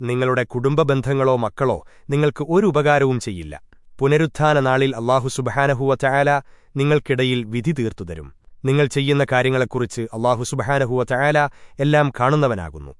നിങ്ങളുടെ കുടുംബബന്ധങ്ങളോ മക്കളോ നിങ്ങൾക്ക് ഒരു ഉപകാരവും ചെയ്യില്ല. പുനരുത്ഥാന നാളിൽ അള്ളാഹു സുബഹാനഹുവ ചായാല നിങ്ങൾക്കിടയിൽ വിധി തീർത്തുതരും നിങ്ങൾ ചെയ്യുന്ന കാര്യങ്ങളെക്കുറിച്ച് അള്ളാഹു സുബഹാനഹുവ ചായാല എല്ലാം കാണുന്നവനാകുന്നു.